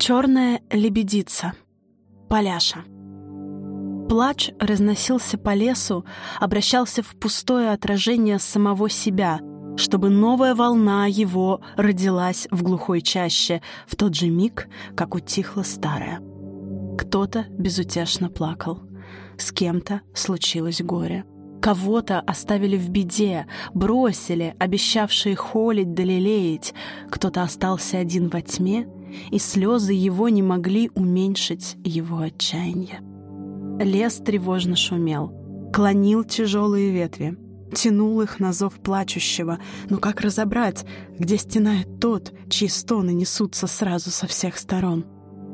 Черная лебедица. Поляша. Плач разносился по лесу, обращался в пустое отражение самого себя, чтобы новая волна его родилась в глухой чаще в тот же миг, как утихла старая. Кто-то безутешно плакал. С кем-то случилось горе. Кого-то оставили в беде, бросили, обещавшие холить да лелеять. Кто-то остался один во тьме — и слезы его не могли уменьшить его отчаяние. Лес тревожно шумел, клонил тяжелые ветви, тянул их на зов плачущего. Но как разобрать, где стенает тот, чьи стоны несутся сразу со всех сторон?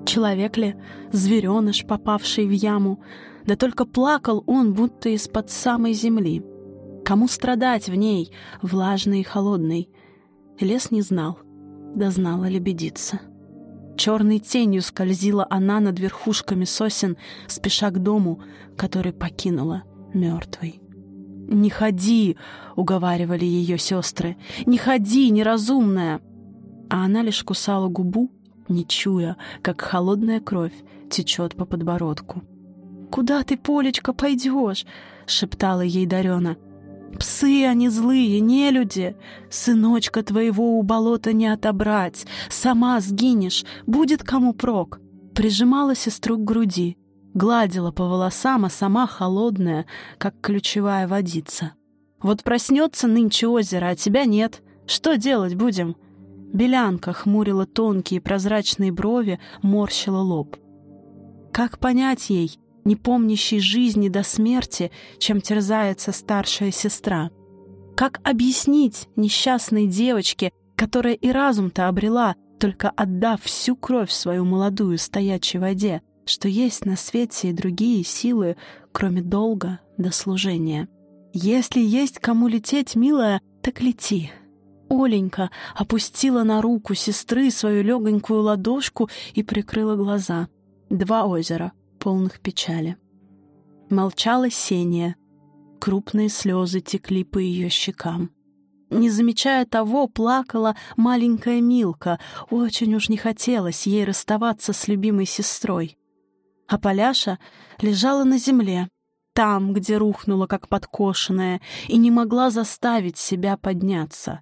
Человек ли, звереныш, попавший в яму? Да только плакал он, будто из-под самой земли. Кому страдать в ней, влажной и холодной? Лес не знал, да знала лебедица. Черной тенью скользила она над верхушками сосен, спеша к дому, который покинула мертвой. «Не ходи!» — уговаривали ее сестры. «Не ходи, неразумная!» А она лишь кусала губу, не чуя, как холодная кровь течет по подбородку. «Куда ты, Полечка, пойдешь?» — шептала ей Дарена. Псы они злые, не люди. Сыночка твоего у болота не отобрать. Сама сгинешь, будет кому прок. Прижимала сестру к груди, гладила по волосам, а сама холодная, как ключевая водица. Вот проснется нынче озеро, а тебя нет. Что делать будем? Белянка хмурила тонкие прозрачные брови, морщила лоб. Как понять ей, не помнящий жизни до смерти, чем терзается старшая сестра. Как объяснить несчастной девочке, которая и разум-то обрела, только отдав всю кровь свою молодую стоячей воде, что есть на свете и другие силы, кроме долга до служения? Если есть кому лететь, милая, так лети. Оленька опустила на руку сестры свою легонькую ладошку и прикрыла глаза. Два озера — полных печали. Молчала Сения. Крупные слезы текли по ее щекам. Не замечая того, плакала маленькая Милка. Очень уж не хотелось ей расставаться с любимой сестрой. А Поляша лежала на земле, там, где рухнула, как подкошенная, и не могла заставить себя подняться.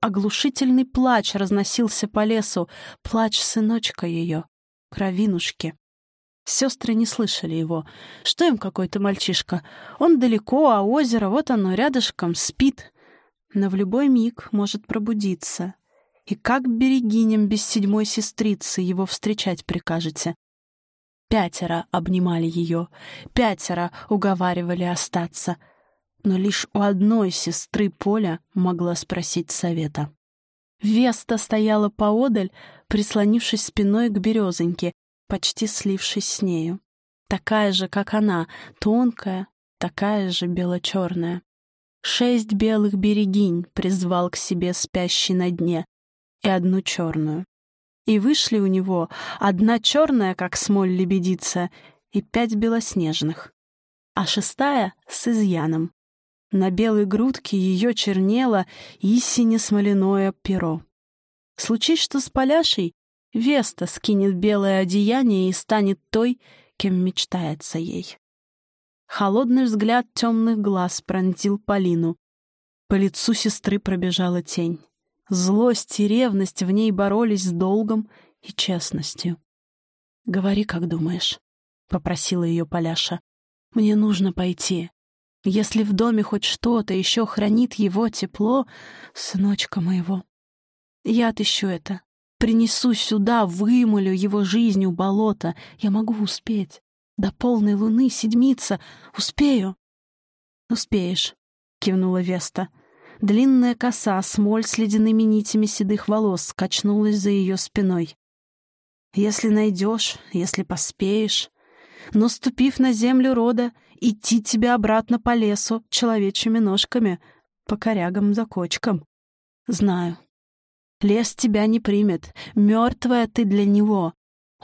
Оглушительный плач разносился по лесу, плач сыночка ее, кровинушки. Сестры не слышали его. Что им какой-то мальчишка? Он далеко, а озеро, вот оно, рядышком, спит. Но в любой миг может пробудиться. И как берегиням без седьмой сестрицы его встречать прикажете? Пятеро обнимали ее, пятеро уговаривали остаться. Но лишь у одной сестры Поля могла спросить совета. Веста стояла поодаль, прислонившись спиной к березоньке, почти слившись с нею. Такая же, как она, тонкая, такая же бело-черная. Шесть белых берегинь призвал к себе спящий на дне и одну черную. И вышли у него одна черная, как смоль лебедица, и пять белоснежных, а шестая — с изъяном. На белой грудке ее чернело истине смоляное перо. Случись, что с Поляшей, Веста скинет белое одеяние и станет той, кем мечтается ей. Холодный взгляд темных глаз пронзил Полину. По лицу сестры пробежала тень. Злость и ревность в ней боролись с долгом и честностью. «Говори, как думаешь», — попросила ее Поляша. «Мне нужно пойти. Если в доме хоть что-то еще хранит его тепло, сыночка моего, я отыщу это Принесу сюда, вымолю его жизнь у болота. Я могу успеть. До полной луны седмица. Успею. Успеешь, кивнула Веста. Длинная коса, смоль с ледяными нитями седых волос, качнулась за ее спиной. Если найдешь, если поспеешь. Но, ступив на землю рода, идти тебя обратно по лесу человечьими ножками, по корягам за кочкам. Знаю, Лес тебя не примет, мертвая ты для него.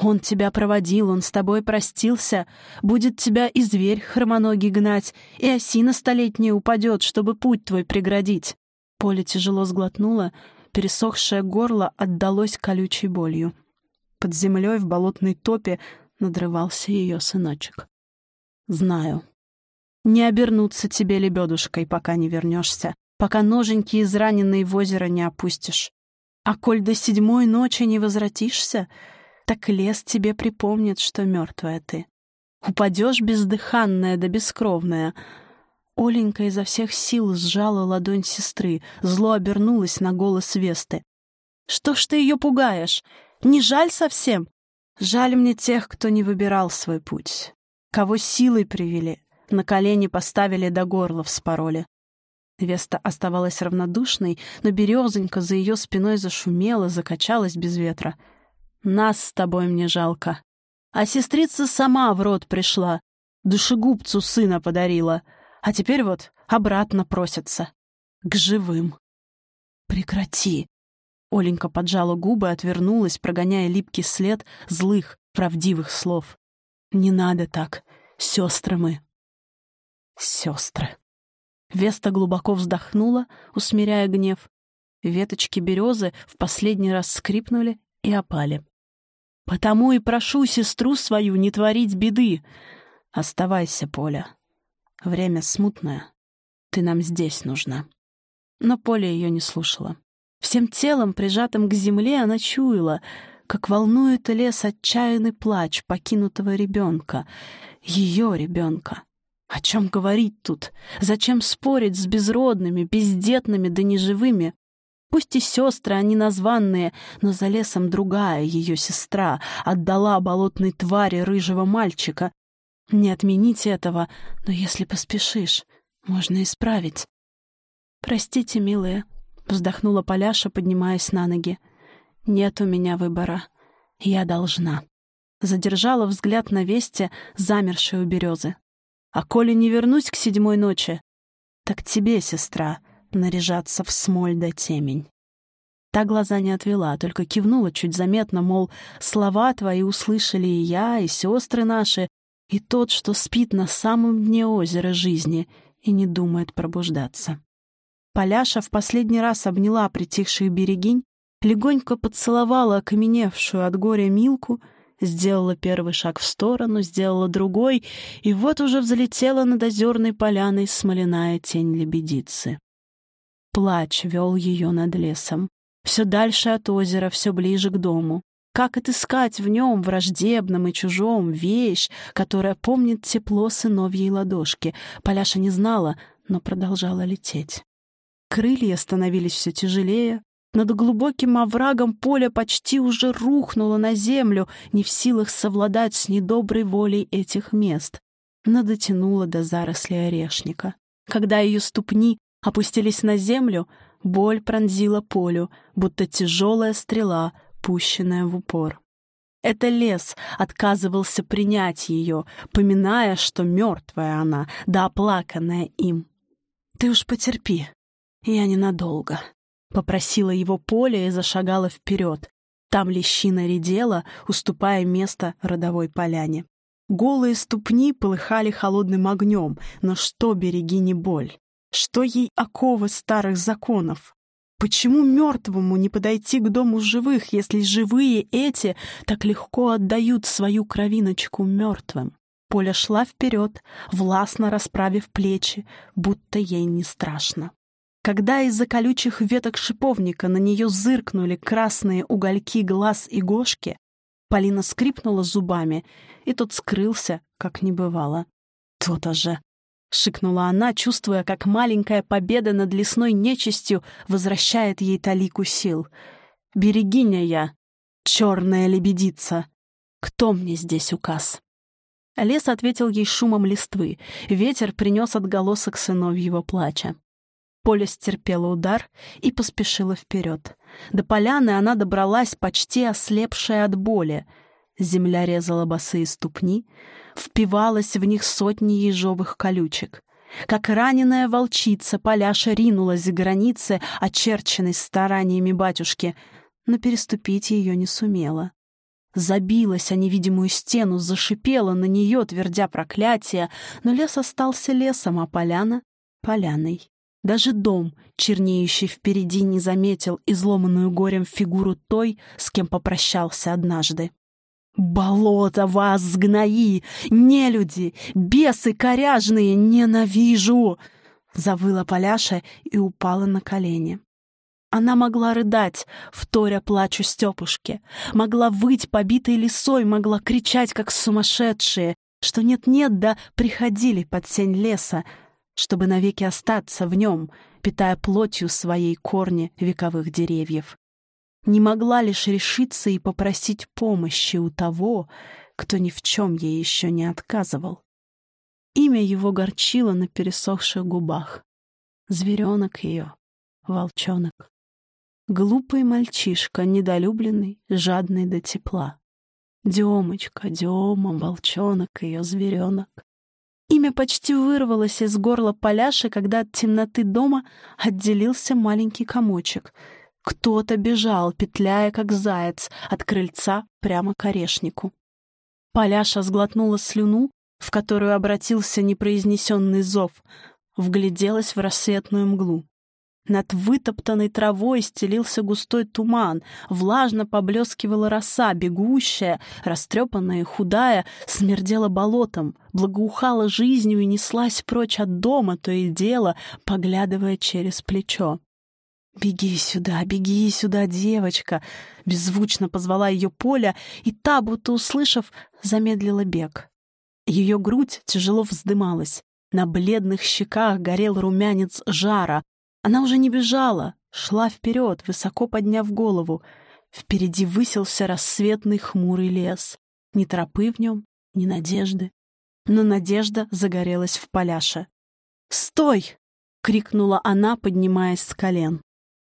Он тебя проводил, он с тобой простился. Будет тебя и зверь хромоногий гнать, и осина столетняя упадет, чтобы путь твой преградить». Поле тяжело сглотнуло, пересохшее горло отдалось колючей болью. Под землей в болотной топе надрывался ее сыночек. «Знаю. Не обернуться тебе лебедушкой, пока не вернешься, пока ноженьки израненные в озеро не опустишь. А коль до седьмой ночи не возвратишься, так лес тебе припомнит, что мертвая ты. Упадешь бездыханная да бескровная. Оленька изо всех сил сжала ладонь сестры, зло обернулась на голос Весты. «Что ж ты ее пугаешь? Не жаль совсем? Жаль мне тех, кто не выбирал свой путь, кого силой привели, на колени поставили до горла вспороли. Веста оставалась равнодушной, но березонька за ее спиной зашумела, закачалась без ветра. «Нас с тобой мне жалко. А сестрица сама в рот пришла, душегубцу сына подарила, а теперь вот обратно просится. К живым». «Прекрати!» Оленька поджала губы, отвернулась, прогоняя липкий след злых, правдивых слов. «Не надо так, сестры мы». «Сестры». Веста глубоко вздохнула, усмиряя гнев. Веточки березы в последний раз скрипнули и опали. «Потому и прошу сестру свою не творить беды. Оставайся, Поля. Время смутное. Ты нам здесь нужна». Но Поля ее не слушала. Всем телом, прижатым к земле, она чуяла, как волнует лес отчаянный плач покинутого ребенка, ее ребенка. О чем говорить тут? Зачем спорить с безродными, бездетными да неживыми? Пусть и сестры, они названные, но за лесом другая ее сестра отдала болотной твари рыжего мальчика. Не отмените этого, но если поспешишь, можно исправить. «Простите, милые», — вздохнула Поляша, поднимаясь на ноги. «Нет у меня выбора. Я должна». Задержала взгляд на Весте, замершей у березы. А коли не вернусь к седьмой ночи, так тебе, сестра, наряжаться в смоль да темень. Та глаза не отвела, только кивнула чуть заметно, мол, слова твои услышали и я, и сестры наши, и тот, что спит на самом дне озера жизни и не думает пробуждаться. Поляша в последний раз обняла притихших берегинь, легонько поцеловала окаменевшую от горя Милку — Сделала первый шаг в сторону, сделала другой, и вот уже взлетела над озерной поляной смоляная тень лебедицы. Плач вел ее над лесом. Все дальше от озера, все ближе к дому. Как отыскать в нем, враждебном и чужом, вещь, которая помнит тепло сыновьей ладошки? Поляша не знала, но продолжала лететь. Крылья становились все тяжелее, над глубоким оврагом поле почти уже рухнуло на землю, не в силах совладать с недоброй волей этих мест. Но дотянула до заросли орешника. Когда ее ступни опустились на землю, боль пронзила полю, будто тяжелая стрела, пущенная в упор. Это лес отказывался принять ее, поминая, что мертвая она, да оплаканная им. «Ты уж потерпи, я ненадолго», Попросила его Поля и зашагала вперед. Там лещина редела, уступая место родовой поляне. Голые ступни полыхали холодным огнем, но что береги не боль? Что ей оковы старых законов? Почему мертвому не подойти к дому живых, если живые эти так легко отдают свою кровиночку мертвым? Поля шла вперед, властно расправив плечи, будто ей не страшно. Когда из-за колючих веток шиповника на нее зыркнули красные угольки глаз и гошки, Полина скрипнула зубами, и тот скрылся, как не бывало. «То-то же!» — шикнула она, чувствуя, как маленькая победа над лесной нечистью возвращает ей талику сил. «Берегиня я, черная лебедица! Кто мне здесь указ?» Лес ответил ей шумом листвы. Ветер принес отголосок сыновьего плача. Поля стерпела удар и поспешила вперед. До поляны она добралась, почти ослепшая от боли. Земля резала босые ступни, впивалась в них сотни ежовых колючек. Как раненая волчица, Поляша ринулась к границе, очерченной стараниями батюшки, но переступить ее не сумела. Забилась о невидимую стену, зашипела на нее, твердя проклятие, но лес остался лесом, а поляна — поляной. Даже дом, чернеющий впереди, не заметил изломанную горем фигуру той, с кем попрощался однажды. «Болото вас сгнои! Нелюди! Бесы коряжные! Ненавижу!» Завыла Поляша и упала на колени. Она могла рыдать, вторя плачу Степушки, могла выть побитой лисой, могла кричать, как сумасшедшие, что нет-нет, да приходили под сень леса, чтобы навеки остаться в нем, питая плотью своей корни вековых деревьев. Не могла лишь решиться и попросить помощи у того, кто ни в чем ей еще не отказывал. Имя его горчило на пересохших губах. Зверенок ее, волчонок. Глупый мальчишка, недолюбленный, жадный до тепла. Демочка, Дема, волчонок, ее зверенок. Имя почти вырвалось из горла Поляши, когда от темноты дома отделился маленький комочек. Кто-то бежал, петляя, как заяц, от крыльца прямо к орешнику. Поляша сглотнула слюну, в которую обратился непроизнесенный зов, вгляделась в рассветную мглу. Над вытоптанной травой стелился густой туман, влажно поблескивала роса, бегущая, растрепанная и худая, смердела болотом, благоухала жизнью и неслась прочь от дома, то и дело, поглядывая через плечо. «Беги сюда, беги сюда, девочка!» — беззвучно позвала ее Поля, и та, будто услышав, замедлила бег. Ее грудь тяжело вздымалась. На бледных щеках горел румянец жара, она уже не бежала, шла вперед, высоко подняв голову. Впереди высился рассветный хмурый лес. Ни тропы в нем, ни надежды. Но надежда загорелась в поляше. «Стой!» — крикнула она, поднимаясь с колен.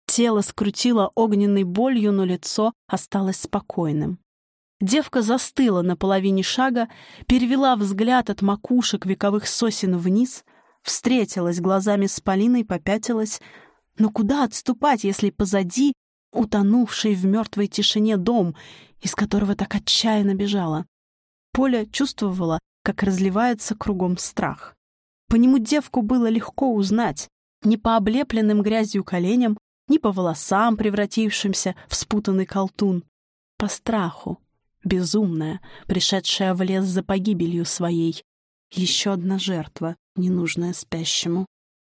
Тело скрутило огненной болью, но лицо осталось спокойным. Девка застыла на половине шага, перевела взгляд от макушек вековых сосен вниз — встретилась глазами с Полиной, попятилась. Но куда отступать, если позади утонувший в мертвой тишине дом, из которого так отчаянно бежала? Поля чувствовала, как разливается кругом страх. По нему девку было легко узнать. Ни по облепленным грязью коленям, ни по волосам, превратившимся в спутанный колтун. По страху, безумная, пришедшая в лес за погибелью своей. Еще одна жертва, ненужная спящему.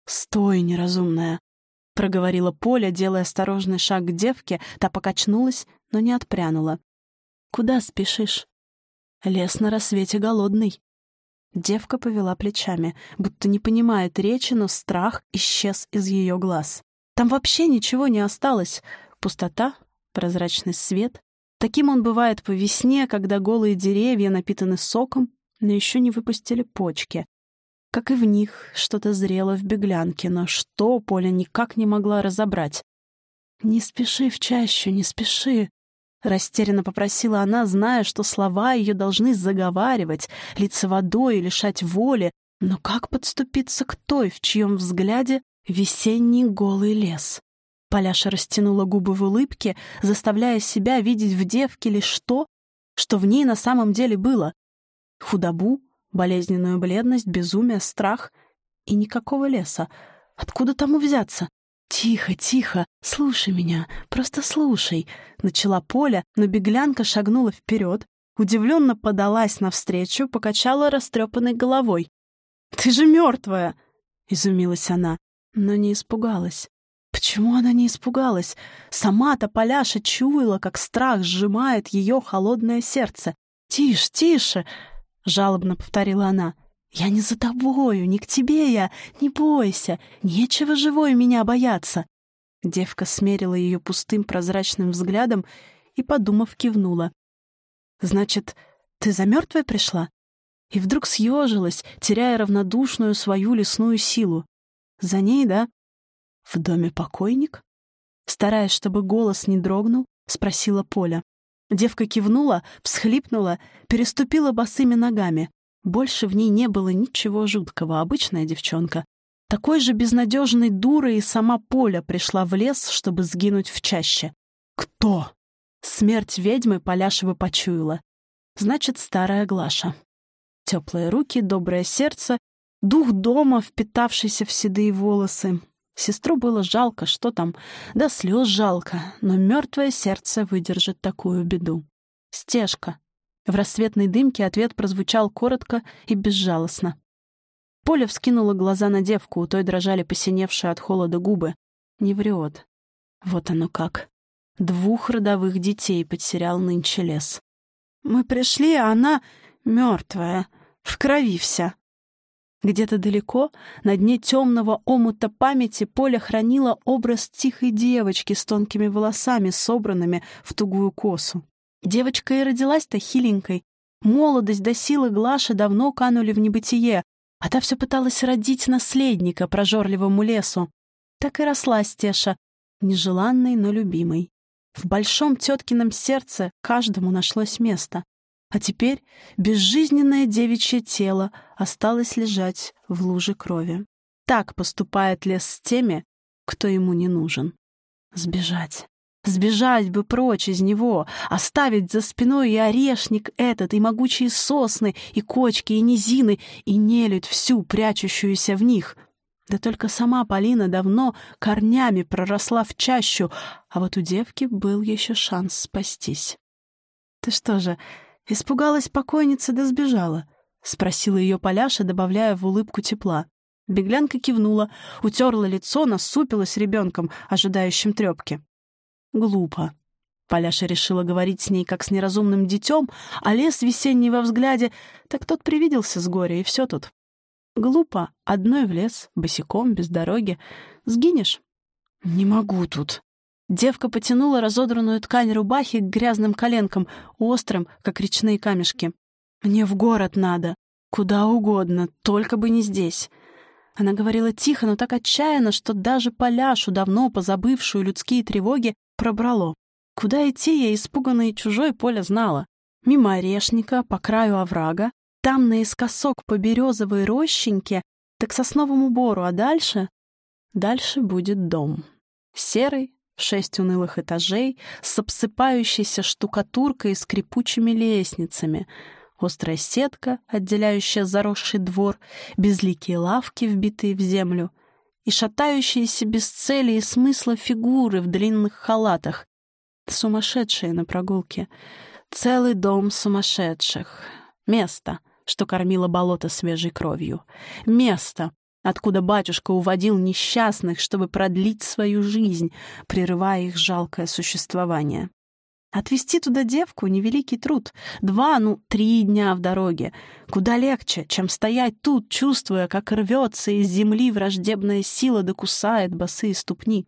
«Стой, неразумная!» — проговорила Поля, делая осторожный шаг к девке. Та покачнулась, но не отпрянула. «Куда спешишь?» «Лес на рассвете голодный». Девка повела плечами, будто не понимает речи, но страх исчез из ее глаз. Там вообще ничего не осталось. Пустота, прозрачный свет. Таким он бывает по весне, когда голые деревья напитаны соком, но еще не выпустили почки. Как и в них, что-то зрело в беглянке, но что Поля никак не могла разобрать. «Не спеши в чащу, не спеши!» Растерянно попросила она, зная, что слова ее должны заговаривать, литься водой и лишать воли. Но как подступиться к той, в чьем взгляде весенний голый лес? Поляша растянула губы в улыбке, заставляя себя видеть в девке лишь то, что в ней на самом деле было. Худобу, болезненную бледность, безумие, страх и никакого леса. Откуда тому взяться? «Тихо, тихо, слушай меня, просто слушай», — начала Поля, но беглянка шагнула вперед, удивленно подалась навстречу, покачала растрепанной головой. «Ты же мертвая!» — изумилась она, но не испугалась. Почему она не испугалась? Сама-то Поляша чуяла, как страх сжимает ее холодное сердце. «Тише, тише!» — жалобно повторила она. «Я не за тобою, не к тебе я, не бойся, нечего живой меня бояться». Девка смерила ее пустым прозрачным взглядом и, подумав, кивнула. «Значит, ты за мертвой пришла?» И вдруг съежилась, теряя равнодушную свою лесную силу. «За ней, да?» «В доме покойник?» Стараясь, чтобы голос не дрогнул, спросила Поля. Девка кивнула, всхлипнула, переступила босыми ногами. Больше в ней не было ничего жуткого, обычная девчонка. Такой же безнадежной дурой и сама Поля пришла в лес, чтобы сгинуть в чаще. Кто? Смерть ведьмы Поляшева почуяла. Значит, старая Глаша. Теплые руки, доброе сердце, дух дома, впитавшийся в седые волосы. Сестру было жалко, что там, да слез жалко, но мертвое сердце выдержит такую беду. Стежка. В рассветной дымке ответ прозвучал коротко и безжалостно. Поля вскинула глаза на девку, у той дрожали посиневшие от холода губы. Не врет. Вот оно как. Двух родовых детей потерял нынче лес. Мы пришли, а она мертвая, в крови вся. Где-то далеко, на дне темного омута памяти, Поля хранила образ тихой девочки с тонкими волосами, собранными в тугую косу. Девочка и родилась-то хиленькой. Молодость до силы Глаши давно канули в небытие, а та все пыталась родить наследника прожорливому лесу. Так и росла Стеша, нежеланной, но любимой. В большом теткином сердце каждому нашлось место. А теперь безжизненное девичье тело осталось лежать в луже крови. Так поступает лес с теми, кто ему не нужен. Сбежать. Сбежать бы прочь из него, оставить за спиной и орешник этот, и могучие сосны, и кочки, и низины, и нелюдь всю, прячущуюся в них. Да только сама Полина давно корнями проросла в чащу, а вот у девки был еще шанс спастись. «Ты что же, Испугалась покойница да сбежала. — спросила ее Поляша, добавляя в улыбку тепла. Беглянка кивнула, утерла лицо, насупилась ребенком, ожидающим трепки. «Глупо». Поляша решила говорить с ней, как с неразумным детем, а лес весенний во взгляде, так тот привиделся с горя, и все тут. «Глупо. Одной в лес, босиком, без дороги. Сгинешь?» «Не могу тут», Девка потянула разодранную ткань рубахи к грязным коленкам, острым, как речные камешки. «Мне в город надо. Куда угодно, только бы не здесь». Она говорила тихо, но так отчаянно, что даже Поляшу, давно позабывшую людские тревоги, пробрало. Куда идти ей, испуганной и чужой, Поля знала. Мимо орешника, по краю оврага, там наискосок по березовой рощеньке, так сосновому бору, а дальше... Дальше будет дом. Серый, шесть унылых этажей с обсыпающейся штукатуркой и скрипучими лестницами, острая сетка, отделяющая заросший двор, безликие лавки, вбитые в землю, и шатающиеся без цели и смысла фигуры в длинных халатах, сумасшедшие на прогулке. Целый дом сумасшедших. Место, что кормило болото свежей кровью. Место, откуда батюшка уводил несчастных, чтобы продлить свою жизнь, прерывая их жалкое существование. Отвезти туда девку — невеликий труд. Два, ну, три дня в дороге. Куда легче, чем стоять тут, чувствуя, как рвется из земли враждебная сила да кусает босые ступни.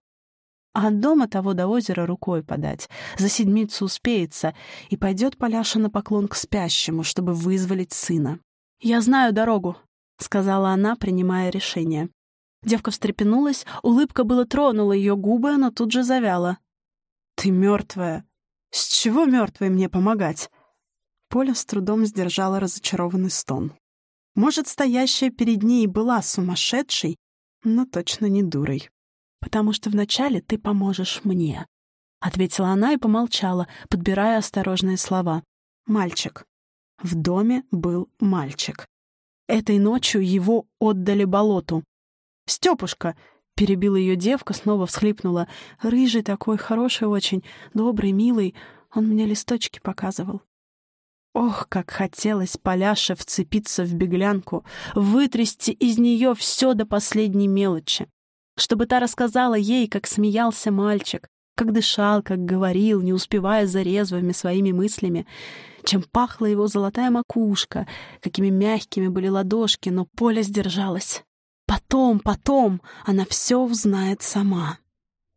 А от дома того до озера рукой подать. За седмицу успеется, и пойдет Поляша на поклон к спящему, чтобы вызволить сына. «Я знаю дорогу», — сказала она, принимая решение. Девка встрепенулась, улыбка было тронула ее губы, но тут же завяла. «Ты мертвая. С чего мертвой мне помогать?» Поля с трудом сдержала разочарованный стон. Может, стоящая перед ней была сумасшедшей, но точно не дурой. «Потому что вначале ты поможешь мне», — ответила она и помолчала, подбирая осторожные слова. «Мальчик. В доме был мальчик. Этой ночью его отдали болоту. «Степушка!» — перебила ее девка, снова всхлипнула. «Рыжий такой, хороший очень, добрый, милый. Он мне листочки показывал». Ох, как хотелось Поляше вцепиться в беглянку, вытрясти из нее все до последней мелочи. Чтобы та рассказала ей, как смеялся мальчик, как дышал, как говорил, не успевая за резвыми своими мыслями, чем пахла его золотая макушка, какими мягкими были ладошки, но Поля сдержалась. Потом, потом она все узнает сама.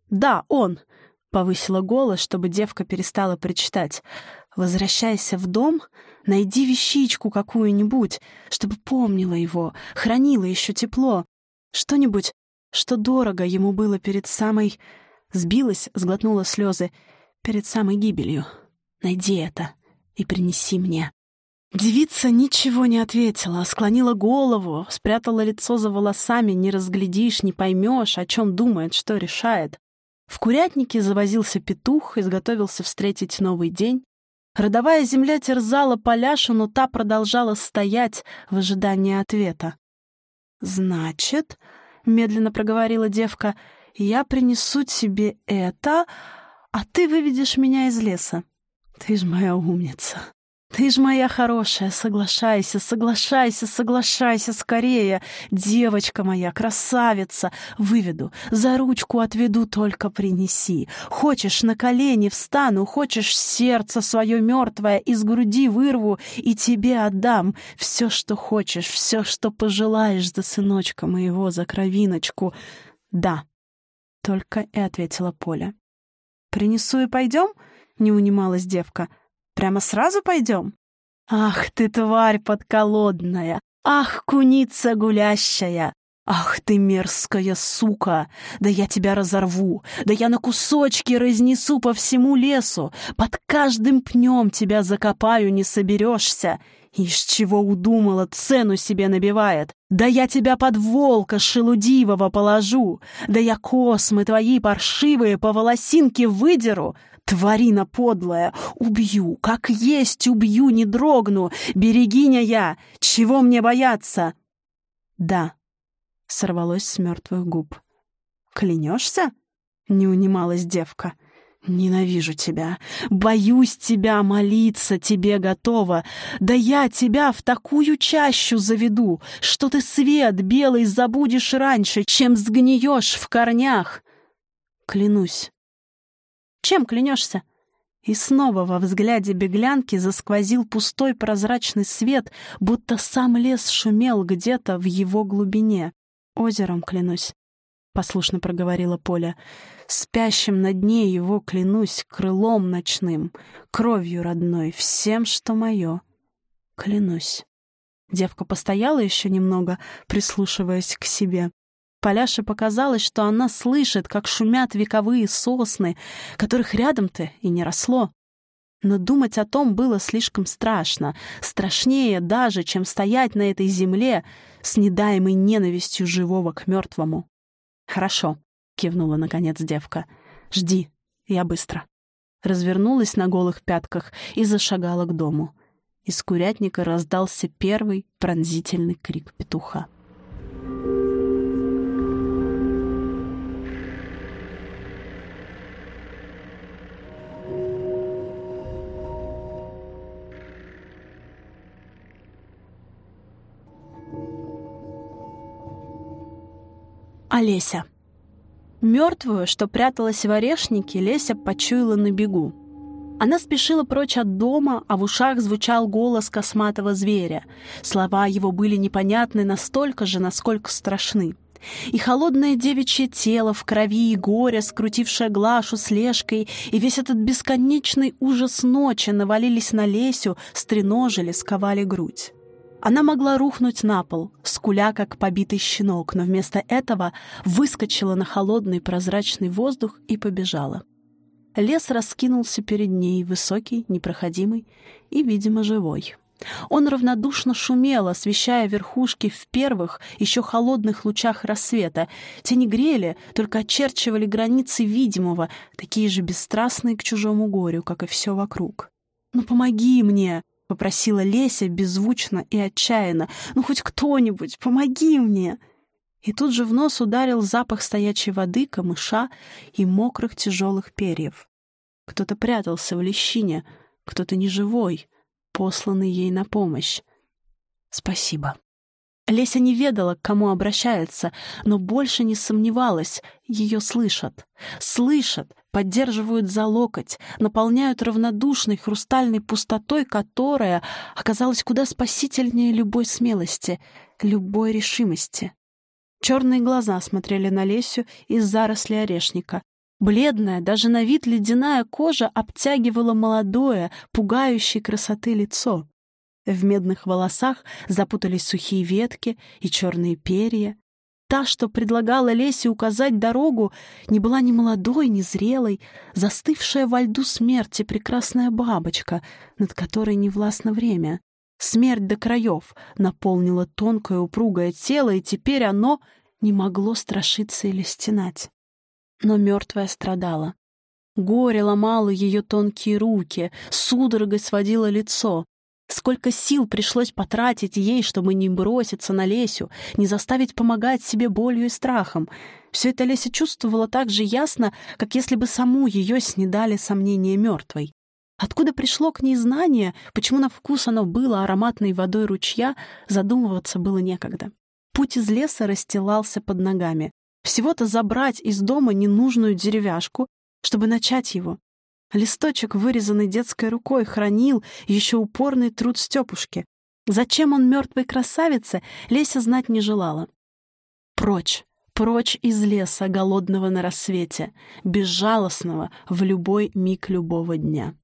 «Да, он!» — повысила голос, чтобы девка перестала причитать. «Возвращайся в дом, найди вещичку какую-нибудь, чтобы помнила его, хранила еще тепло. Что-нибудь, что дорого ему было перед самой Сбилась, сглотнула слезы. Перед самой гибелью. Найди это и принеси мне. Девица ничего не ответила, склонила голову, спрятала лицо за волосами, не разглядишь, не поймешь, о чем думает, что решает. В курятнике завозился петух, изготовился встретить новый день. Родовая земля терзала Поляшу, но та продолжала стоять в ожидании ответа. «Значит, медленно проговорила девка, — «я принесу тебе это, а ты выведешь меня из леса. Ты ж моя умница». «Ты ж моя хорошая, соглашайся, соглашайся, соглашайся скорее! Девочка моя, красавица! Выведу, за ручку отведу, только принеси. Хочешь, на колени встану, хочешь, сердце свое мертвое из груди вырву и тебе отдам. Все, что хочешь, все, что пожелаешь за сыночка моего, за кровиночку. Да, только и ответила Поля. «Принесу и пойдем?» — не унималась девка — Прямо сразу пойдем? Ах ты, тварь подколодная! Ах, куница гулящая! «Ах ты мерзкая сука! Да я тебя разорву! Да я на кусочки разнесу по всему лесу! Под каждым пнем тебя закопаю, не соберешься! Из чего удумала, цену себе набивает! Да я тебя под волка шелудивого положу! Да я космы твои паршивые по волосинке выдеру! Тварина подлая! Убью! Как есть убью, не дрогну! Берегиня я! Чего мне бояться?» «Да», — сорвалось с мертвых губ. «Клянешься?» — не унималась девка. «Ненавижу тебя, боюсь тебя, молиться тебе готова. Да я тебя в такую чащу заведу, что ты свет белый забудешь раньше, чем сгниешь в корнях!» «Клянусь, чем клянешься?» И снова во взгляде беглянки засквозил пустой прозрачный свет, будто сам лес шумел где-то в его глубине. «Озером клянусь», — послушно проговорила Поля. «Спящим на дне его клянусь крылом ночным, кровью родной, всем, что мое. Клянусь». Девка постояла еще немного, прислушиваясь к себе. Поляше показалось, что она слышит, как шумят вековые сосны, которых рядом-то и не росло. Но думать о том было слишком страшно, страшнее даже, чем стоять на этой земле с недаемой ненавистью живого к мертвому. «Хорошо», — кивнула наконец девка. «Жди, я быстро». Развернулась на голых пятках и зашагала к дому. Из курятника раздался первый пронзительный крик петуха. Олеся. Мертвую, что пряталась в орешнике, Леся почуяла на бегу. Она спешила прочь от дома, а в ушах звучал голос косматого зверя. Слова его были непонятны настолько же, насколько страшны. И холодное девичье тело в крови и горе, скрутившее Глашу с Лешкой, и весь этот бесконечный ужас ночи навалились на Лесю, стреножили, сковали грудь. Она могла рухнуть на пол, скуля, как побитый щенок, но вместо этого выскочила на холодный прозрачный воздух и побежала. Лес раскинулся перед ней, высокий, непроходимый и, видимо, живой. Он равнодушно шумел, освещая верхушки в первых, еще холодных лучах рассвета. Те не грели, только очерчивали границы видимого, такие же бесстрастные к чужому горю, как и все вокруг. «Ну помоги мне!» — попросила Леся беззвучно и отчаянно. «Ну, хоть кто-нибудь, помоги мне!» И тут же в нос ударил запах стоячей воды, камыша и мокрых тяжелых перьев. Кто-то прятался в лещине, кто-то неживой, посланный ей на помощь. «Спасибо». Леся не ведала, к кому обращается, но больше не сомневалась, ее слышат. Слышат, поддерживают за локоть, наполняют равнодушной хрустальной пустотой, которая оказалась куда спасительнее любой смелости, любой решимости. Черные глаза смотрели на Лесю из заросли орешника. Бледная, даже на вид ледяная кожа обтягивала молодое, пугающей красоты лицо. В медных волосах запутались сухие ветки и черные перья. Та, что предлагала Лесе указать дорогу, не была ни молодой, ни зрелой, застывшая во льду смерти прекрасная бабочка, над которой не властно время. Смерть до краев наполнила тонкое упругое тело, и теперь оно не могло страшиться или стенать. Но мертвая страдала. Горе ломало ее тонкие руки, судорогой сводило лицо. Сколько сил пришлось потратить ей, чтобы не броситься на Лесю, не заставить помогать себе болью и страхом. Все это Леся чувствовала так же ясно, как если бы саму ее снедали сомнения мертвой. Откуда пришло к ней знание, почему на вкус оно было ароматной водой ручья, задумываться было некогда. Путь из леса расстилался под ногами. Всего-то забрать из дома ненужную деревяшку, чтобы начать его. Листочек, вырезанный детской рукой, хранил еще упорный труд Степушки. Зачем он мертвой красавице, Леся знать не желала. Прочь, прочь из леса, голодного на рассвете, безжалостного в любой миг любого дня.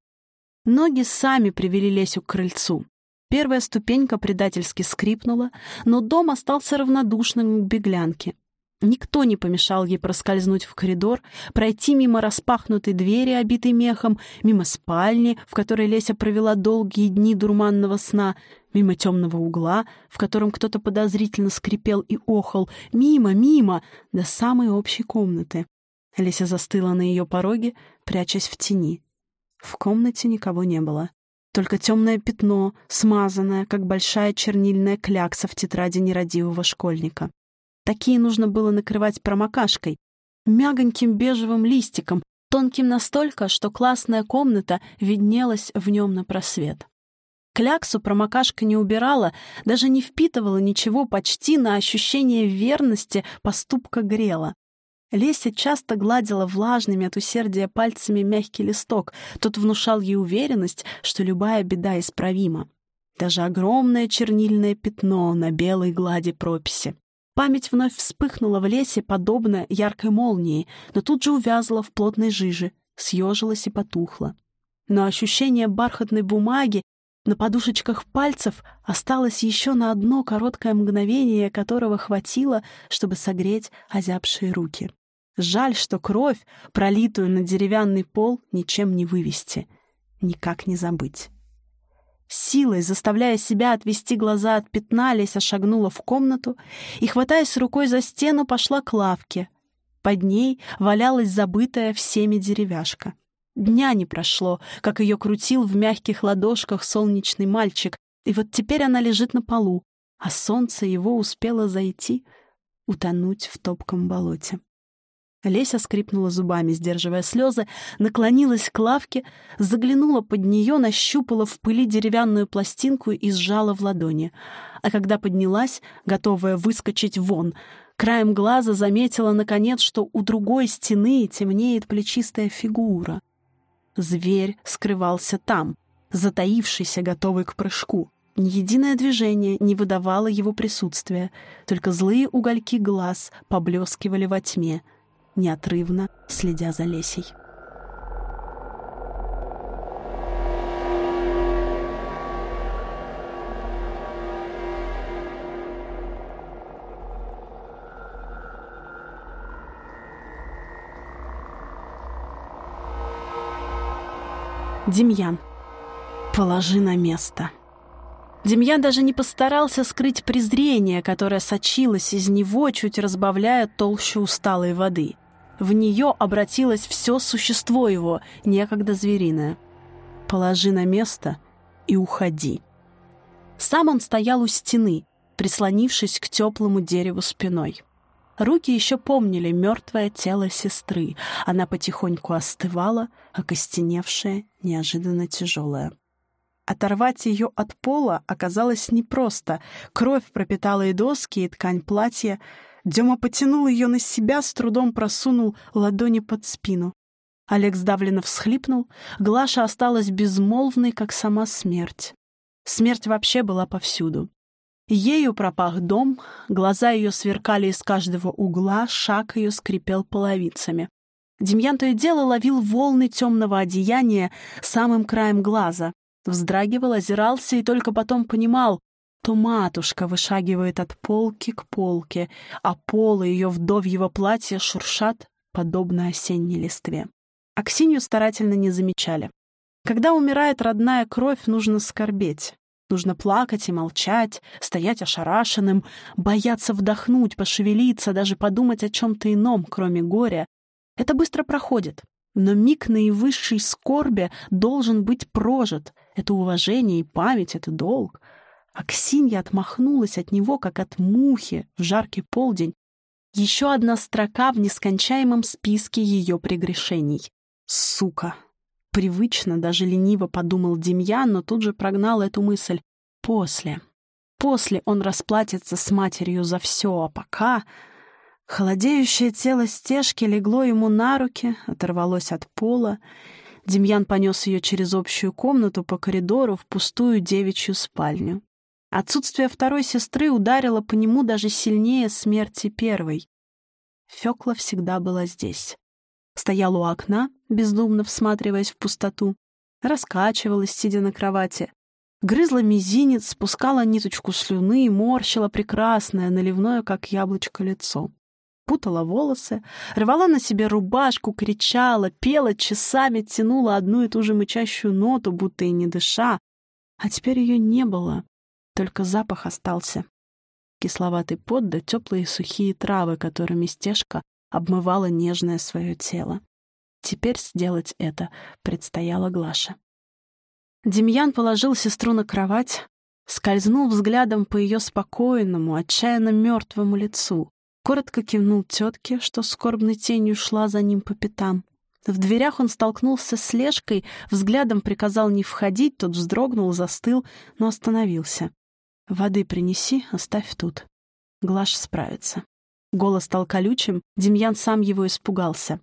Ноги сами привели Лесю к крыльцу. Первая ступенька предательски скрипнула, но дом остался равнодушным к беглянке. Никто не помешал ей проскользнуть в коридор, пройти мимо распахнутой двери, обитой мехом, мимо спальни, в которой Леся провела долгие дни дурманного сна, мимо темного угла, в котором кто-то подозрительно скрипел и охал, мимо, мимо, до самой общей комнаты. Леся застыла на ее пороге, прячась в тени. В комнате никого не было. Только темное пятно, смазанное, как большая чернильная клякса в тетради нерадивого школьника. Такие нужно было накрывать промокашкой, мягоньким бежевым листиком, тонким настолько, что классная комната виднелась в нем на просвет. Кляксу промокашка не убирала, даже не впитывала ничего почти на ощущение верности поступка грела. Леся часто гладила влажными от усердия пальцами мягкий листок. Тот внушал ей уверенность, что любая беда исправима. Даже огромное чернильное пятно на белой глади прописи. Память вновь вспыхнула в лесе, подобно яркой молнии, но тут же увязла в плотной жиже, съежилась и потухла. Но ощущение бархатной бумаги на подушечках пальцев осталось еще на одно короткое мгновение, которого хватило, чтобы согреть озябшие руки. Жаль, что кровь, пролитую на деревянный пол, ничем не вывести, никак не забыть. Силой, заставляя себя отвести глаза от пятна, Леся шагнула в комнату и, хватаясь рукой за стену, пошла к лавке. Под ней валялась забытая всеми деревяшка. Дня не прошло, как ее крутил в мягких ладошках солнечный мальчик, и вот теперь она лежит на полу, а солнце его успело зайти, утонуть в топком болоте. Леся скрипнула зубами, сдерживая слезы, наклонилась к лавке, заглянула под нее, нащупала в пыли деревянную пластинку и сжала в ладони. А когда поднялась, готовая выскочить вон, краем глаза заметила, наконец, что у другой стены темнеет плечистая фигура. Зверь скрывался там, затаившийся, готовый к прыжку. Ни единое движение не выдавало его присутствия, только злые угольки глаз поблескивали во тьме — неотрывно следя за Лесей. Демьян. Положи на место. Демьян даже не постарался скрыть презрение, которое сочилось из него, чуть разбавляя толщу усталой воды. В нее обратилось все существо его, некогда звериное. «Положи на место и уходи». Сам он стоял у стены, прислонившись к теплому дереву спиной. Руки еще помнили мертвое тело сестры. Она потихоньку остывала, окостеневшая, неожиданно тяжелая. Оторвать ее от пола оказалось непросто. Кровь пропитала и доски, и ткань платья — Дема потянул ее на себя, с трудом просунул ладони под спину. Олег сдавленно всхлипнул, Глаша осталась безмолвной, как сама смерть. Смерть вообще была повсюду. Ею пропах дом, глаза ее сверкали из каждого угла, шаг ее скрипел половицами. Демьян то и дело ловил волны темного одеяния самым краем глаза, вздрагивал, озирался и только потом понимал, то матушка вышагивает от полки к полке, а полы ее вдовьего платья шуршат, подобно осенней листве. Аксинью старательно не замечали. Когда умирает родная кровь, нужно скорбеть. Нужно плакать и молчать, стоять ошарашенным, бояться вдохнуть, пошевелиться, даже подумать о чем-то ином, кроме горя. Это быстро проходит. Но миг наивысшей скорби должен быть прожит — это уважение и память, это долг. Аксинья отмахнулась от него, как от мухи в жаркий полдень. Еще одна строка в нескончаемом списке ее прегрешений. Сука! Привычно, даже лениво подумал Демьян, но тут же прогнал эту мысль. После. После он расплатится с матерью за все, а пока... Холодеющее тело стежки легло ему на руки, оторвалось от пола. Демьян понес ее через общую комнату по коридору в пустую девичью спальню. Отсутствие второй сестры ударило по нему даже сильнее смерти первой. Фёкла всегда была здесь. Стояла у окна, бездумно всматриваясь в пустоту, раскачивалась, сидя на кровати, грызла мизинец, спускала ниточку слюны и морщила прекрасное, наливное, как яблочко, лицо. Путала волосы, рвала на себе рубашку, кричала, пела часами, тянула одну и ту же мычащую ноту, будто и не дыша. А теперь ее не было. Только запах остался. Кисловатый пот да теплые сухие травы, которыми стежка обмывала нежное свое тело. Теперь сделать это предстояло Глаше. Демьян положил сестру на кровать, скользнул взглядом по ее спокойному, отчаянно мертвому лицу, коротко кивнул тетке, что скорбной тенью шла за ним по пятам. В дверях он столкнулся с Лешкой, взглядом приказал не входить, тот вздрогнул, застыл, но остановился. «Воды принеси, оставь тут». Глаш справится. Голос стал колючим, Демьян сам его испугался.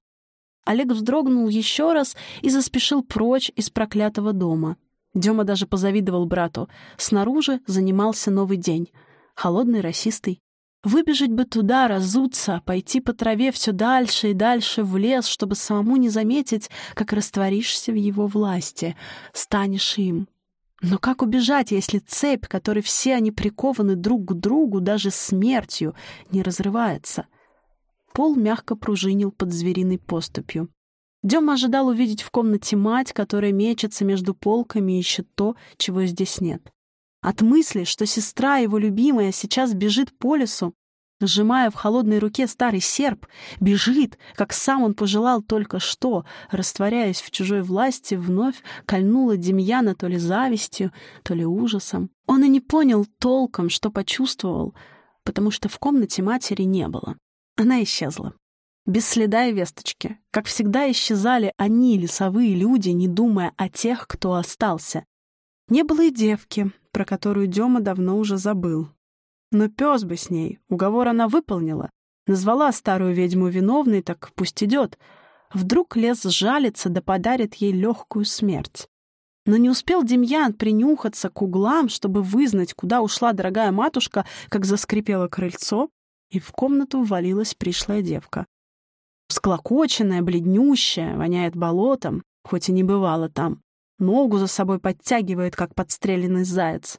Олег вздрогнул еще раз и заспешил прочь из проклятого дома. Дема даже позавидовал брату. Снаружи занимался новый день. Холодный, расистый. Выбежать бы туда, разуться, пойти по траве все дальше и дальше в лес, чтобы самому не заметить, как растворишься в его власти, станешь им, но как убежать, если цепь, которой все они прикованы друг к другу, даже смертью, не разрывается? Пол мягко пружинил под звериной поступью. Дема ожидал увидеть в комнате мать, которая мечется между полками и ищет то, чего здесь нет. От мысли, что сестра его любимая сейчас бежит по лесу, сжимая в холодной руке старый серп, бежит, как сам он пожелал только что, растворяясь в чужой власти, вновь кольнула Демьяна то ли завистью, то ли ужасом. Он и не понял толком, что почувствовал, потому что в комнате матери не было. Она исчезла. Без следа и весточки. Как всегда исчезали они, лесовые люди, не думая о тех, кто остался. Не было и девки, про которую Дема давно уже забыл. Но пес бы с ней, уговор она выполнила. Назвала старую ведьму виновной, так пусть идет. Вдруг лес сжалится да подарит ей легкую смерть. Но не успел Демьян принюхаться к углам, чтобы вызнать, куда ушла дорогая матушка, как заскрипело крыльцо, и в комнату ввалилась пришлая девка. Всклокоченная, бледнющая, воняет болотом, хоть и не бывало там. Ногу за собой подтягивает, как подстреленный заяц.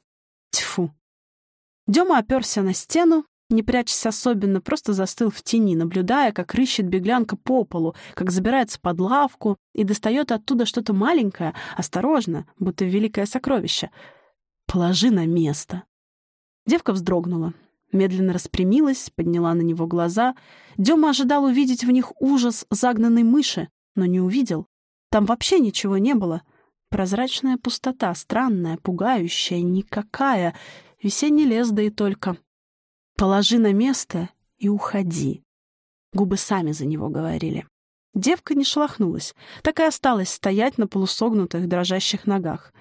Дема оперся на стену, не прячась особенно, просто застыл в тени, наблюдая, как рыщет беглянка по полу, как забирается под лавку и достает оттуда что-то маленькое, осторожно, будто великое сокровище. «Положи на место». Девка вздрогнула, медленно распрямилась, подняла на него глаза. Дема ожидал увидеть в них ужас загнанной мыши, но не увидел. Там вообще ничего не было. Прозрачная пустота, странная, пугающая, никакая — Весенний лес, да и только. Положи на место и уходи. Губы сами за него говорили. Девка не шелохнулась, так и осталась стоять на полусогнутых дрожащих ногах.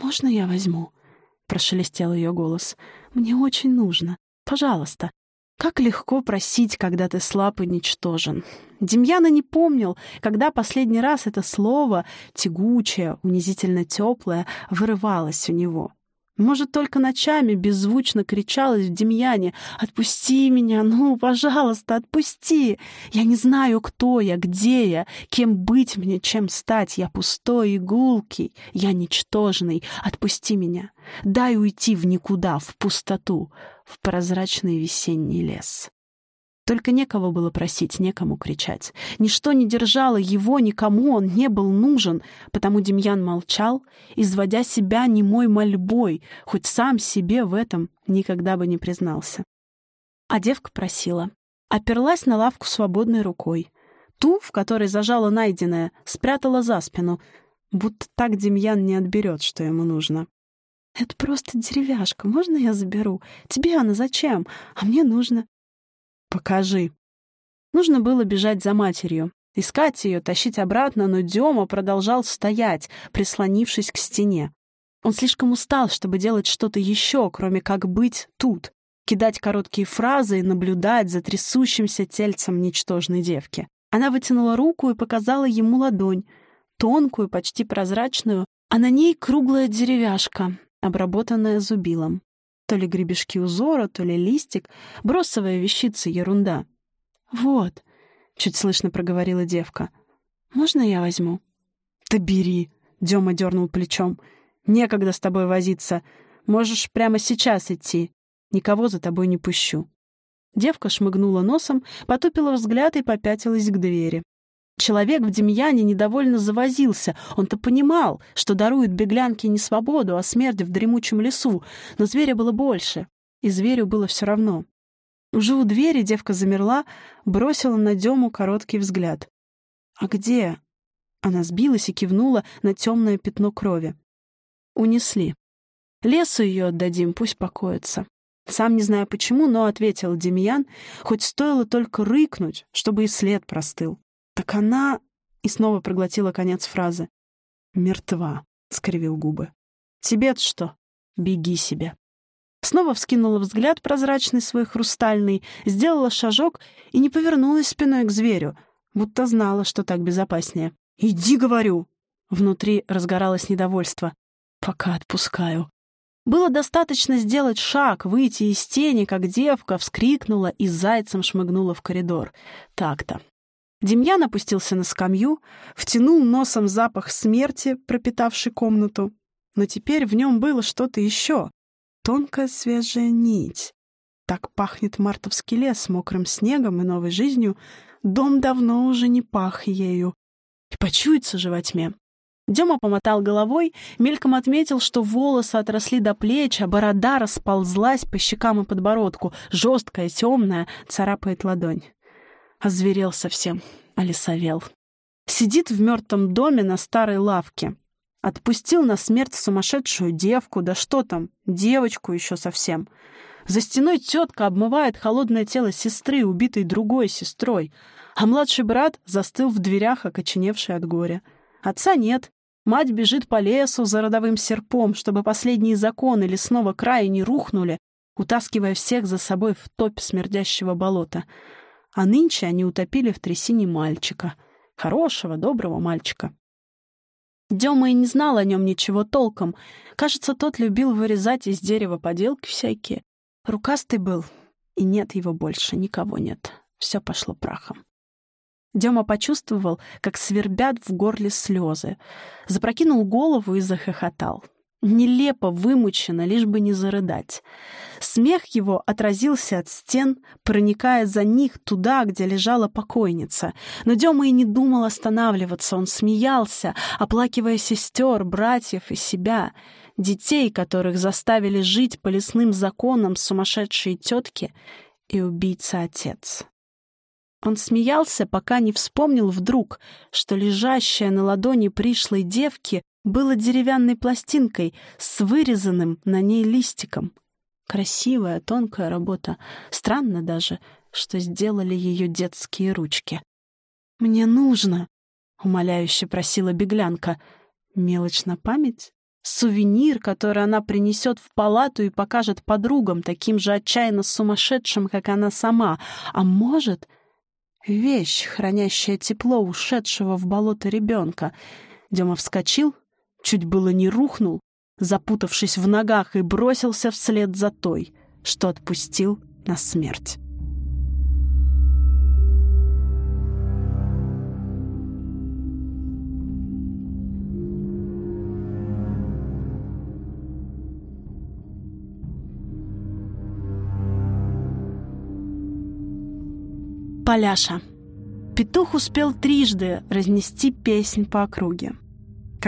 «Можно я возьму?» — прошелестел ее голос. «Мне очень нужно. Пожалуйста». Как легко просить, когда ты слаб и ничтожен. Демьяна не помнил, когда последний раз это слово, тягучее, унизительно теплое, вырывалось у него. Может, только ночами беззвучно кричалась в Демьяне «Отпусти меня! Ну, пожалуйста, отпусти! Я не знаю, кто я, где я, кем быть мне, чем стать. Я пустой и я ничтожный. Отпусти меня! Дай уйти в никуда, в пустоту, в прозрачный весенний лес». Только некого было просить, некому кричать. Ничто не держало его, никому он не был нужен, потому Демьян молчал, изводя себя немой мольбой, хоть сам себе в этом никогда бы не признался. А девка просила. Оперлась на лавку свободной рукой. Ту, в которой зажала найденное, спрятала за спину. будто так Демьян не отберет, что ему нужно. «Это просто деревяшка, можно я заберу? Тебе она зачем? А мне нужно». «Покажи». Нужно было бежать за матерью, искать ее, тащить обратно, но Дема продолжал стоять, прислонившись к стене. Он слишком устал, чтобы делать что-то еще, кроме как быть тут, кидать короткие фразы и наблюдать за трясущимся тельцем ничтожной девки. Она вытянула руку и показала ему ладонь, тонкую, почти прозрачную, а на ней круглая деревяшка, обработанная зубилом. То ли гребешки узора, то ли листик, бросовая вещица, ерунда. «Вот», — чуть слышно проговорила девка, — «можно я возьму?» «Да бери», — Дема дернул плечом, — Некогда с тобой возиться. Можешь прямо сейчас идти. Никого за тобой не пущу». Девка шмыгнула носом, потупила взгляд и попятилась к двери. Человек в Демьяне недовольно завозился. Он-то понимал, что дарует беглянке не свободу, а смерть в дремучем лесу. Но зверя было больше, и зверю было все равно. Уже у двери девка замерла, бросила на Дему короткий взгляд. «А где?» Она сбилась и кивнула на темное пятно крови. Унесли. Лесу ее отдадим, пусть покоится. Сам не знаю почему, но ответил Демьян, хоть стоило только рыкнуть, чтобы и след простыл. Так она... И снова проглотила конец фразы. «Мертва», — скривил губы. «Тебе-то что? Беги себе». Снова вскинула взгляд прозрачный свой хрустальный, сделала шажок и не повернулась спиной к зверю, будто знала, что так безопаснее. «Иди, говорю!» Внутри разгоралось недовольство. Пока отпускаю. Было достаточно сделать шаг, выйти из тени, как девка вскрикнула и зайцем шмыгнула в коридор. Так-то. Демьян опустился на скамью, втянул носом запах смерти, пропитавший комнату. Но теперь в нем было что-то еще. Тонкая свежая нить. Так пахнет мартовский лес мокрым снегом и новой жизнью. Дом давно уже не пах ею. И почуется же во тьме. Дема помотал головой, мельком отметил, что волосы отросли до плеч, а борода расползлась по щекам и подбородку, жесткая, темная, царапает ладонь. Озверел совсем, алисовел. Сидит в мертвом доме на старой лавке. Отпустил на смерть сумасшедшую девку, да что там, девочку еще совсем. За стеной тетка обмывает холодное тело сестры, убитой другой сестрой, а младший брат застыл в дверях, окоченевший от горя. Отца нет, Мать бежит по лесу за родовым серпом, чтобы последние законы лесного края не рухнули, утаскивая всех за собой в топь смердящего болота. А нынче они утопили в трясине мальчика. Хорошего, доброго мальчика. Дема и не знал о нем ничего толком. Кажется, тот любил вырезать из дерева поделки всякие. Рукастый был, и нет его больше, никого нет. Все пошло прахом. Дема почувствовал, как свербят в горле слезы. Запрокинул голову и захохотал. Нелепо, вымученно, лишь бы не зарыдать. Смех его отразился от стен, проникая за них туда, где лежала покойница. Но Дема и не думал останавливаться, он смеялся, оплакивая сестер, братьев и себя, детей, которых заставили жить по лесным законам сумасшедшие тетки и убийца-отец. Он смеялся, пока не вспомнил вдруг, что лежащая на ладони пришлой девки было деревянной пластинкой с вырезанным на ней листиком. Красивая, тонкая работа. Странно даже, что сделали ее детские ручки. «Мне нужно!» — умоляюще просила беглянка. «Мелочь на память?» Сувенир, который она принесет в палату и покажет подругам, таким же отчаянно сумасшедшим, как она сама. А может, Вещь, хранящая тепло ушедшего в болото ребенка. Дема вскочил, чуть было не рухнул, запутавшись в ногах, и бросился вслед за той, что отпустил на смерть. Поляша. Петух успел трижды разнести песнь по округе.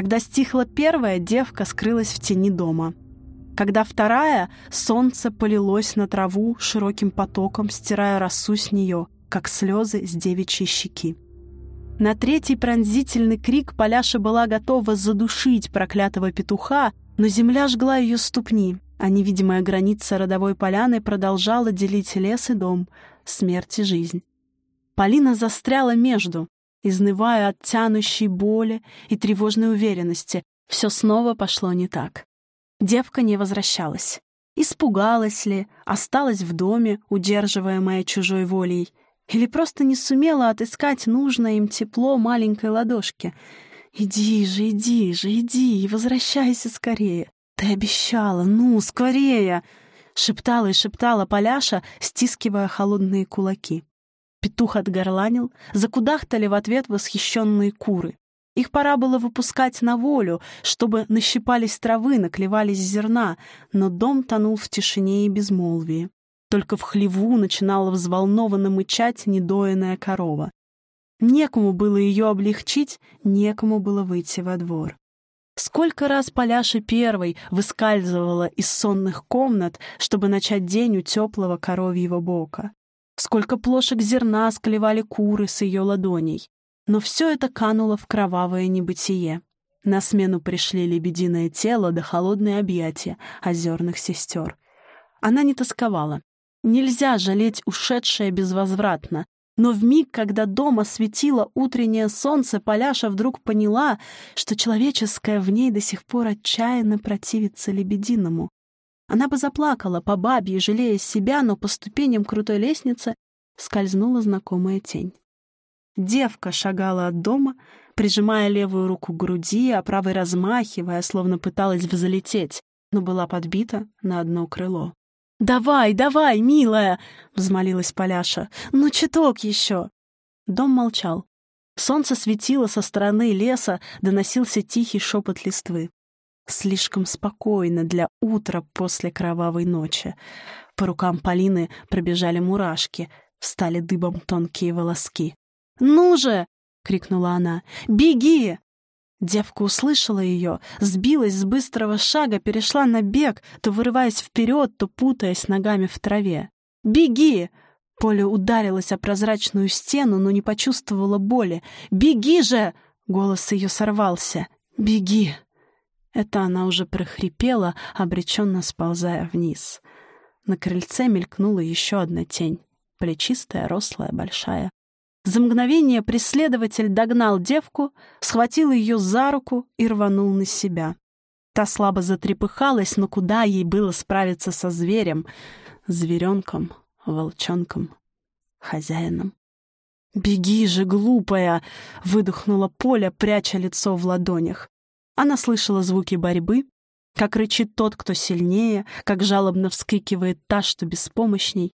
Когда стихла первая, девка скрылась в тени дома. Когда вторая, солнце полилось на траву широким потоком, стирая росу с нее, как слезы с девичьей щеки. На третий пронзительный крик Поляша была готова задушить проклятого петуха, но земля жгла ее ступни, а невидимая граница родовой поляны продолжала делить лес и дом, смерть и жизнь. Полина застряла между, изнывая от тянущей боли и тревожной уверенности. Все снова пошло не так. Девка не возвращалась. Испугалась ли, осталась в доме, удерживаемая чужой волей, или просто не сумела отыскать нужное им тепло маленькой ладошки. «Иди же, иди же, иди и возвращайся скорее. Ты обещала, ну, скорее!» Шептала и шептала Поляша, стискивая холодные кулаки. Петух отгорланил, закудахтали в ответ восхищенные куры. Их пора было выпускать на волю, чтобы нащипались травы, наклевались зерна, но дом тонул в тишине и безмолвии. Только в хлеву начинала взволнованно мычать недоенная корова. Некому было ее облегчить, некому было выйти во двор. Сколько раз Поляша первой выскальзывала из сонных комнат, чтобы начать день у теплого коровьего бока. Сколько плошек зерна склевали куры с ее ладоней. Но все это кануло в кровавое небытие. На смену пришли лебединое тело да холодные объятия озерных сестер. Она не тосковала, Нельзя жалеть ушедшее безвозвратно. Но в миг, когда дома светило утреннее солнце, Поляша вдруг поняла, что человеческое в ней до сих пор отчаянно противится лебединому. Она бы заплакала по бабье, жалея себя, но по ступеням крутой лестницы скользнула знакомая тень. Девка шагала от дома, прижимая левую руку к груди, а правой размахивая, словно пыталась взлететь, но была подбита на одно крыло. «Давай, давай, милая!» — взмолилась Поляша. «Ну, чуток еще!» Дом молчал. Солнце светило со стороны леса, доносился тихий шепот листвы. Слишком спокойно для утра после кровавой ночи. По рукам Полины пробежали мурашки, встали дыбом тонкие волоски. «Ну же!» — крикнула она. «Беги!» Девка услышала ее, сбилась с быстрого шага, перешла на бег, то вырываясь вперед, то путаясь ногами в траве. «Беги!» Поля ударилась о прозрачную стену, но не почувствовала боли. «Беги же!» Голос ее сорвался. «Беги!» Это она уже прохрипела, обреченно сползая вниз. На крыльце мелькнула еще одна тень. Плечистая, рослая, большая. За мгновение преследователь догнал девку, схватил ее за руку и рванул на себя. Та слабо затрепыхалась, но куда ей было справиться со зверем? Зверенком, волчонком, хозяином. «Беги же, глупая!» — выдохнула Поля, пряча лицо в ладонях. Она слышала звуки борьбы, как рычит тот, кто сильнее, как жалобно вскрикивает та, что беспомощней.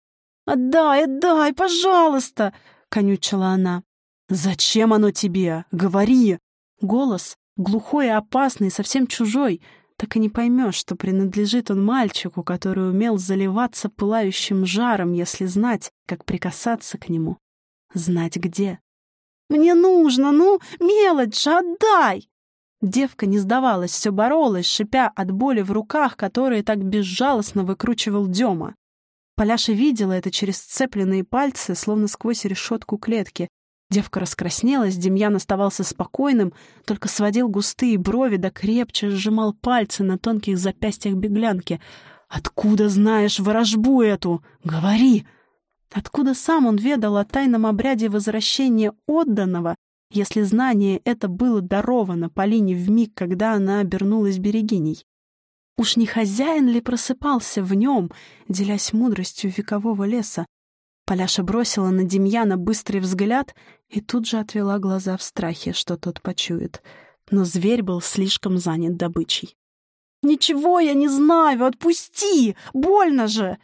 «Отдай, отдай, пожалуйста!» конючила она. «Зачем оно тебе? Говори!» Голос, глухой и опасный, совсем чужой. Так и не поймешь, что принадлежит он мальчику, который умел заливаться пылающим жаром, если знать, как прикасаться к нему. Знать где. «Мне нужно, ну, мелочь отдай!» Девка не сдавалась, все боролась, шипя от боли в руках, которые так безжалостно выкручивал Дема. Поляша видела это через сцепленные пальцы, словно сквозь решетку клетки. Девка раскраснелась, Демьян оставался спокойным, только сводил густые брови да крепче сжимал пальцы на тонких запястьях беглянки. «Откуда знаешь ворожбу эту? Говори!» Откуда сам он ведал о тайном обряде возвращения отданного, если знание это было даровано Полине в миг, когда она обернулась берегиней? Уж не хозяин ли просыпался в нем, делясь мудростью векового леса? Поляша бросила на Демьяна быстрый взгляд и тут же отвела глаза в страхе, что тот почует. Но зверь был слишком занят добычей. «Ничего я не знаю! Отпусти! Больно же!»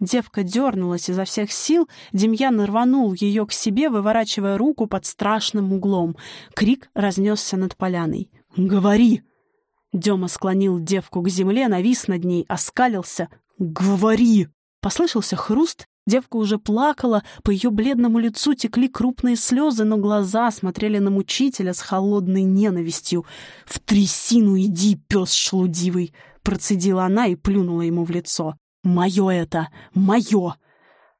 Девка дернулась изо всех сил, Демьян рванул ее к себе, выворачивая руку под страшным углом. Крик разнесся над поляной. «Говори!» Дема склонил девку к земле, навис над ней, оскалился. «Говори!» Послышался хруст, девка уже плакала, по ее бледному лицу текли крупные слезы, но глаза смотрели на мучителя с холодной ненавистью. «В трясину иди, пес шлудивый!» Процедила она и плюнула ему в лицо. «Мое это! Мое!»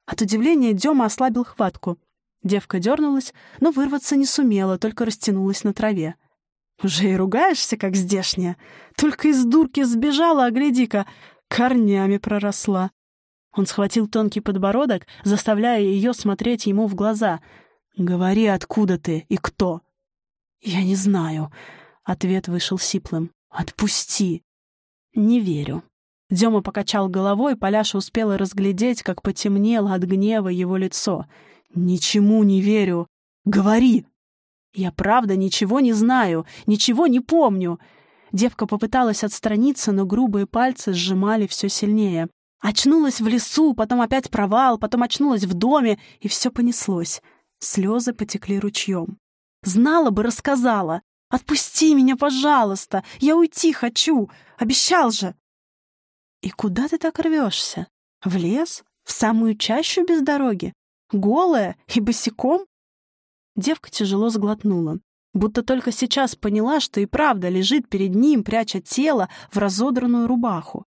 От удивления Дема ослабил хватку. Девка дернулась, но вырваться не сумела, только растянулась на траве. «Уже и ругаешься, как здешняя? Только из дурки сбежала, а гляди-ка, корнями проросла». Он схватил тонкий подбородок, заставляя ее смотреть ему в глаза. «Говори, откуда ты и кто?» «Я не знаю», — ответ вышел сиплым. «Отпусти». «Не верю». Дема покачал головой, Поляша успела разглядеть, как потемнело от гнева его лицо. «Ничему не верю. Говори!» «Я правда ничего не знаю, ничего не помню!» Девка попыталась отстраниться, но грубые пальцы сжимали все сильнее. Очнулась в лесу, потом опять провал, потом очнулась в доме, и все понеслось. Слезы потекли ручьем. «Знала бы, рассказала. Отпусти меня, пожалуйста. Я уйти хочу. Обещал же». «И куда ты так рвешься? В лес? В самую чащу без дороги? Голая и босиком?» Девка тяжело сглотнула, будто только сейчас поняла, что и правда лежит перед ним, пряча тело в разодранную рубаху.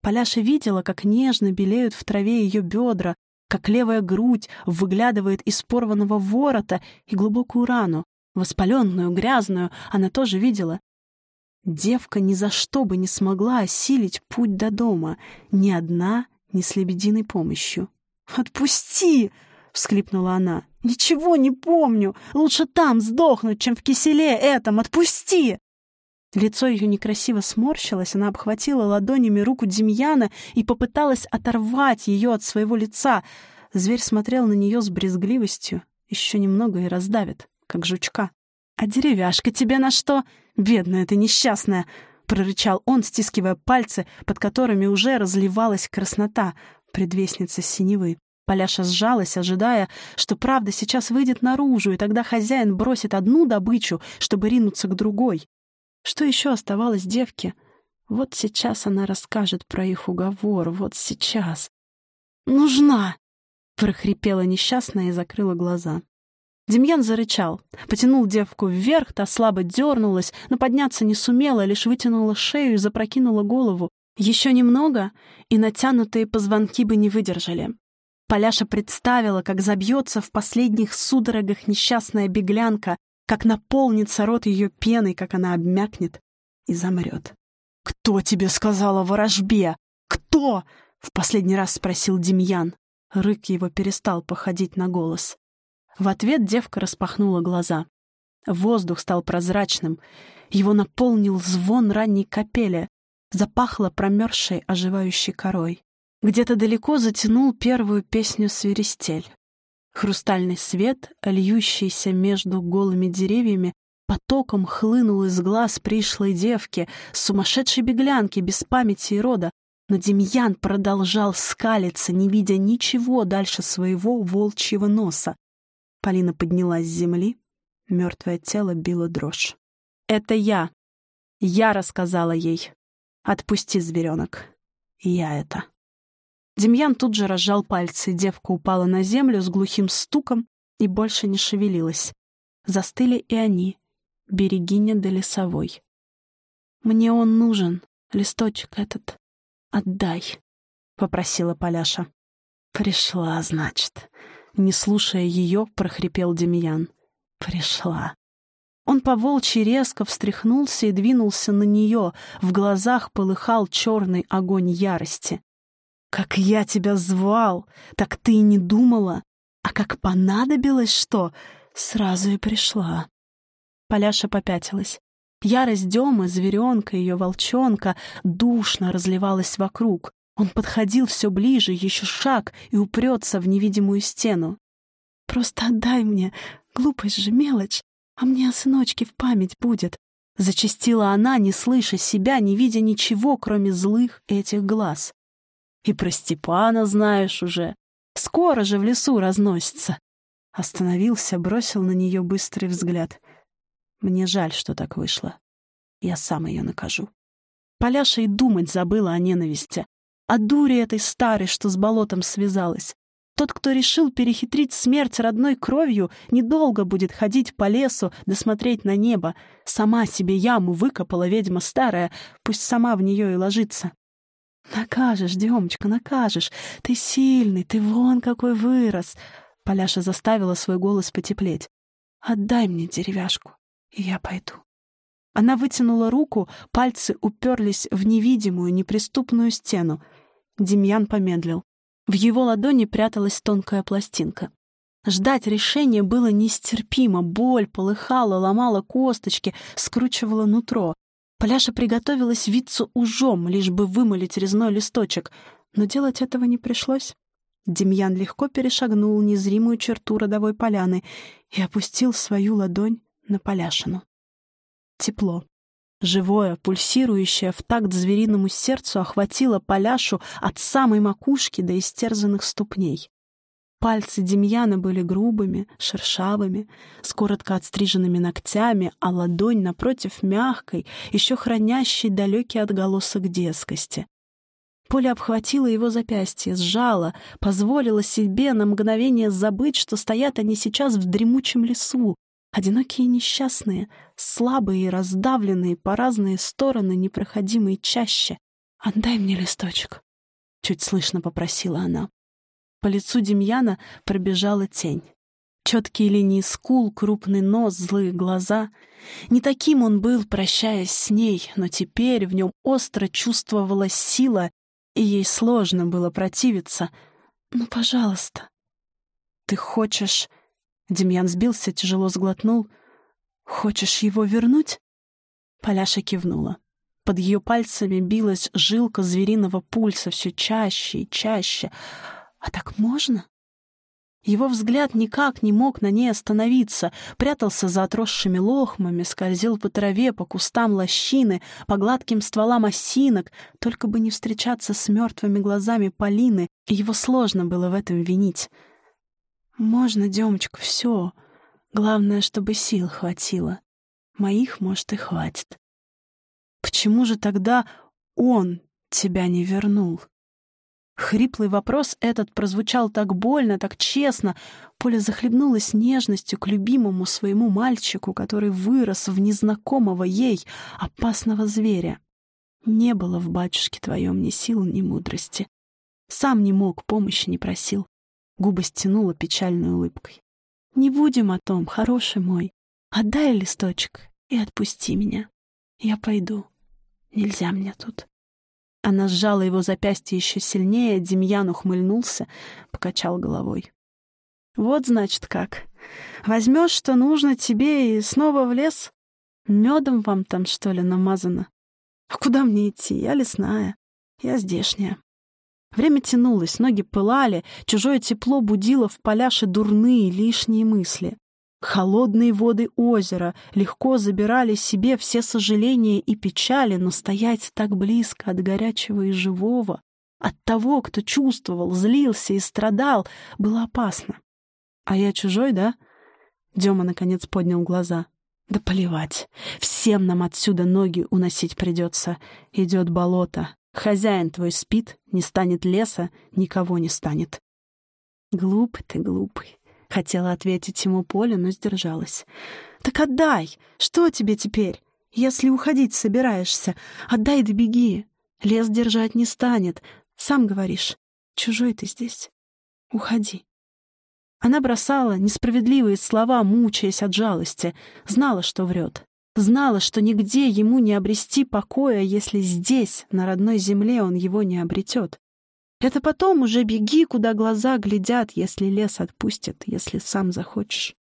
Поляша видела, как нежно белеют в траве ее бедра, как левая грудь выглядывает из порванного ворота и глубокую рану, воспаленную, грязную, она тоже видела. Девка ни за что бы не смогла осилить путь до дома, ни одна, ни с лебединой помощью. «Отпусти!» — всхлипнула она. «Ничего не помню! Лучше там сдохнуть, чем в киселе этом! Отпусти!» Лицо ее некрасиво сморщилось, она обхватила ладонями руку Демьяна и попыталась оторвать ее от своего лица. Зверь смотрел на нее с брезгливостью. Еще немного и раздавит, как жучка. «А деревяшка тебе на что? Бедная ты несчастная!» — прорычал он, стискивая пальцы, под которыми уже разливалась краснота, предвестница синевы. Поляша сжалась, ожидая, что правда сейчас выйдет наружу, и тогда хозяин бросит одну добычу, чтобы ринуться к другой. Что еще оставалось девке? Вот сейчас она расскажет про их уговор, вот сейчас. «Нужна!» — прохрипела несчастная и закрыла глаза. Демьян зарычал, потянул девку вверх, та слабо дернулась, но подняться не сумела, лишь вытянула шею и запрокинула голову. Еще немного, и натянутые позвонки бы не выдержали. Поляша представила, как забьется в последних судорогах несчастная беглянка, как наполнится рот ее пеной, как она обмякнет и замрет. «Кто тебе сказал о ворожбе? Кто?» — в последний раз спросил Демьян. Рык его перестал походить на голос. В ответ девка распахнула глаза. Воздух стал прозрачным. Его наполнил звон ранней капели. Запахло промерзшей, оживающей корой. Где-то далеко затянул первую песню свиристель. Хрустальный свет, льющийся между голыми деревьями, потоком хлынул из глаз пришлой девки, сумасшедшей беглянки, без памяти и рода, но Демьян продолжал скалиться, не видя ничего дальше своего волчьего носа. Полина поднялась с земли, мертвое тело било дрожь. «Это я. Я рассказала ей. Отпусти, зверенок. Я это». Демьян тут же разжал пальцы, девка упала на землю с глухим стуком и больше не шевелилась. Застыли и они, берегиня да лесовой. «Мне он нужен, листочек этот. Отдай», — попросила Поляша. «Пришла, значит». Не слушая ее, прохрипел Демьян. «Пришла». Он по волчьи резко встряхнулся и двинулся на нее. В глазах полыхал черный огонь ярости. Как я тебя звал, так ты и не думала. А как понадобилось что, сразу и пришла. Поляша попятилась. Ярость Демы, зверенка, ее волчонка, душно разливалась вокруг. Он подходил все ближе, еще шаг, и упрется в невидимую стену. «Просто отдай мне, глупость же мелочь, а мне о сыночке в память будет», — зачастила она, не слыша себя, не видя ничего, кроме злых этих глаз. И про Степана знаешь уже. Скоро же в лесу разносится. Остановился, бросил на нее быстрый взгляд. Мне жаль, что так вышло. Я сам ее накажу. Поляша и думать забыла о ненависти. О дуре этой старой, что с болотом связалась. Тот, кто решил перехитрить смерть родной кровью, недолго будет ходить по лесу да смотреть на небо. Сама себе яму выкопала ведьма старая, пусть сама в нее и ложится. «Накажешь, Демочка, накажешь. Ты сильный, ты вон какой вырос!» Поляша заставила свой голос потеплеть. «Отдай мне деревяшку, и я пойду». Она вытянула руку, пальцы уперлись в невидимую, неприступную стену. Демьян помедлил. В его ладони пряталась тонкая пластинка. Ждать решения было нестерпимо. Боль полыхала, ломала косточки, скручивала нутро. Поляша приготовилась виться ужом, лишь бы вымолить резной листочек. Но делать этого не пришлось. Демьян легко перешагнул незримую черту родовой поляны и опустил свою ладонь на Поляшину. Тепло. Живое, пульсирующее в такт звериному сердцу охватило Поляшу от самой макушки до истерзанных ступней. Пальцы Демьяна были грубыми, шершавыми, с коротко отстриженными ногтями, а ладонь напротив мягкой, еще хранящей далекий отголосок детскости. Поля обхватила его запястье, сжала, позволила себе на мгновение забыть, что стоят они сейчас в дремучем лесу, одинокие и несчастные, слабые и раздавленные по разные стороны непроходимой чаще. «Отдай мне листочек», — чуть слышно попросила она. По лицу Демьяна пробежала тень. Четкие линии скул, крупный нос, злые глаза. Не таким он был, прощаясь с ней, но теперь в нем остро чувствовалась сила, и ей сложно было противиться. «Ну, пожалуйста». «Ты хочешь...» Демьян сбился, тяжело сглотнул. «Хочешь его вернуть?» Поляша кивнула. Под ее пальцами билась жилка звериного пульса все чаще и чаще — а так можно? Его взгляд никак не мог на ней остановиться, прятался за отросшими лохмами, скользил по траве, по кустам лощины, по гладким стволам осинок, только бы не встречаться с мертвыми глазами Полины, и его сложно было в этом винить. «Можно, Демочка, все. Главное, чтобы сил хватило. Моих, может, и хватит. Почему же тогда он тебя не вернул?» Хриплый вопрос этот прозвучал так больно, так честно. Поля захлебнулась нежностью к любимому своему мальчику, который вырос в незнакомого ей опасного зверя. Не было в батюшке твоем ни сил, ни мудрости. Сам не мог, помощи не просил. Губы стянула печальной улыбкой. «Не будем о том, хороший мой. Отдай листочек и отпусти меня. Я пойду. Нельзя мне тут». Она сжала его запястье еще сильнее, Демьян ухмыльнулся, покачал головой. «Вот, значит, как. Возьмешь, что нужно тебе, и снова в лес? Медом вам там, что ли, намазано? А куда мне идти? Я лесная. Я здешняя». Время тянулось, ноги пылали, чужое тепло будило в поляше дурные, лишние мысли. Холодные воды озера легко забирали себе все сожаления и печали, но стоять так близко от горячего и живого, от того, кто чувствовал, злился и страдал, было опасно. «А я чужой, да?» Дема, наконец, поднял глаза. «Да поливать. Всем нам отсюда ноги уносить придется. Идет болото. Хозяин твой спит, не станет леса, никого не станет». «Глупый ты, глупый. Хотела ответить ему Поля, но сдержалась. «Так отдай! Что тебе теперь? Если уходить собираешься, отдай да беги. Лес держать не станет. Сам говоришь, чужой ты здесь. Уходи». Она бросала несправедливые слова, мучаясь от жалости. Знала, что врет. Знала, что нигде ему не обрести покоя, если здесь, на родной земле, он его не обретет. Это потом уже беги, куда глаза глядят, если лес отпустит, если сам захочешь.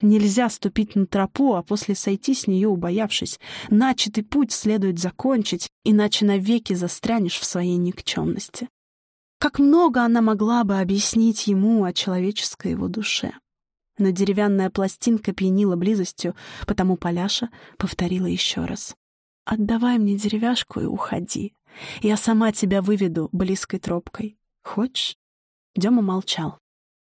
Нельзя ступить на тропу, а после сойти с нее, убоявшись. Начатый путь следует закончить, иначе навеки застрянешь в своей никчемности. Как много она могла бы объяснить ему о человеческой его душе. Но деревянная пластинка пьянила близостью, потому Поляша повторила еще раз. «Отдавай мне деревяшку и уходи. Я сама тебя выведу близкой тропкой. Хочешь?» Дема молчал.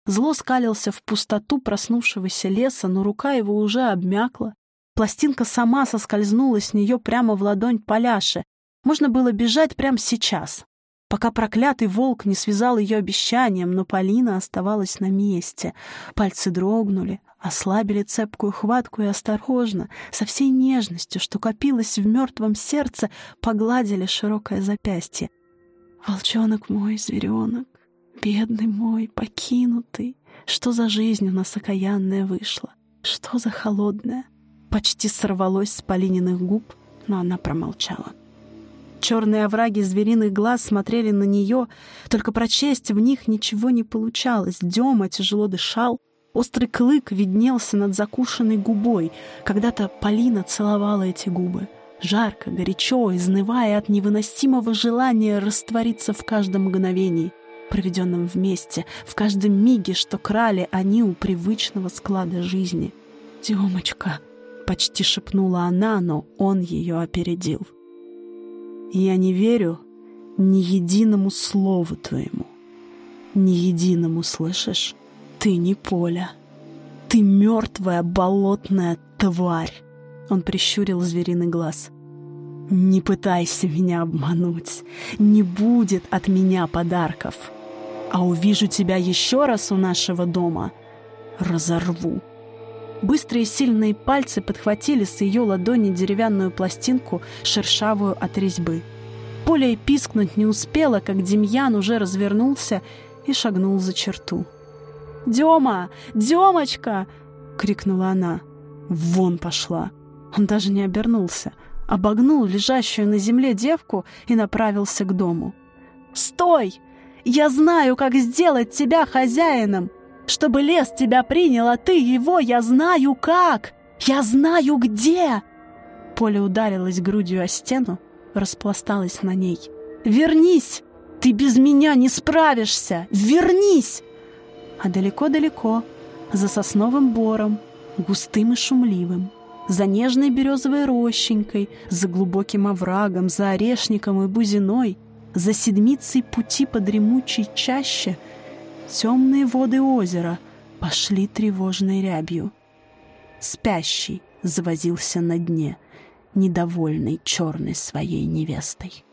Зло скалился в пустоту проснувшегося леса, но рука его уже обмякла. Пластинка сама соскользнула с нее прямо в ладонь Поляши. Можно было бежать прямо сейчас, пока проклятый волк не связал ее обещанием, но Полина оставалась на месте. Пальцы дрогнули, ослабили цепкую хватку и осторожно, со всей нежностью, что копилось в мертвом сердце, погладили широкое запястье. «Волчонок мой, зверенок, бедный мой, покинутый, Что за жизнь у нас окаянная вышла? Что за холодная? Почти сорвалось с Полининых губ, но она промолчала. Черные овраги звериных глаз смотрели на нее, только прочесть в них ничего не получалось. Дема тяжело дышал, острый клык виднелся над закушенной губой. Когда-то Полина целовала эти губы. Жарко, горячо, изнывая от невыносимого желания раствориться в каждом мгновении, проведенном вместе, в каждом миге, что крали они у привычного склада жизни. «Демочка!» — почти шепнула она, но он ее опередил. Я не верю ни единому слову твоему. Ни единому, слышишь? Ты не Поля. Ты мертвая болотная тварь. Он прищурил звериный глаз. Не пытайся меня обмануть. Не будет от меня подарков. А увижу тебя еще раз у нашего дома. Разорву. Быстрые сильные пальцы подхватили с ее ладони деревянную пластинку, шершавую от резьбы. Поля и пискнуть не успела, как Демьян уже развернулся и шагнул за черту. «Дема! Демочка!» — крикнула она. «Вон пошла!» Он даже не обернулся, обогнул лежащую на земле девку и направился к дому. «Стой! Я знаю, как сделать тебя хозяином!» Чтобы лес тебя принял, а ты его, я знаю как! Я знаю где!» Поля ударилась грудью о стену, распласталась на ней. «Вернись! Ты без меня не справишься! Вернись!» А далеко-далеко, за сосновым бором, густым и шумливым, за нежной березовой рощенькой, за глубоким оврагом, за орешником и бузиной, за седмицей пути по дремучей чаще — темные воды озера пошли тревожной рябью. Спящий завозился на дне, недовольный черной своей невестой.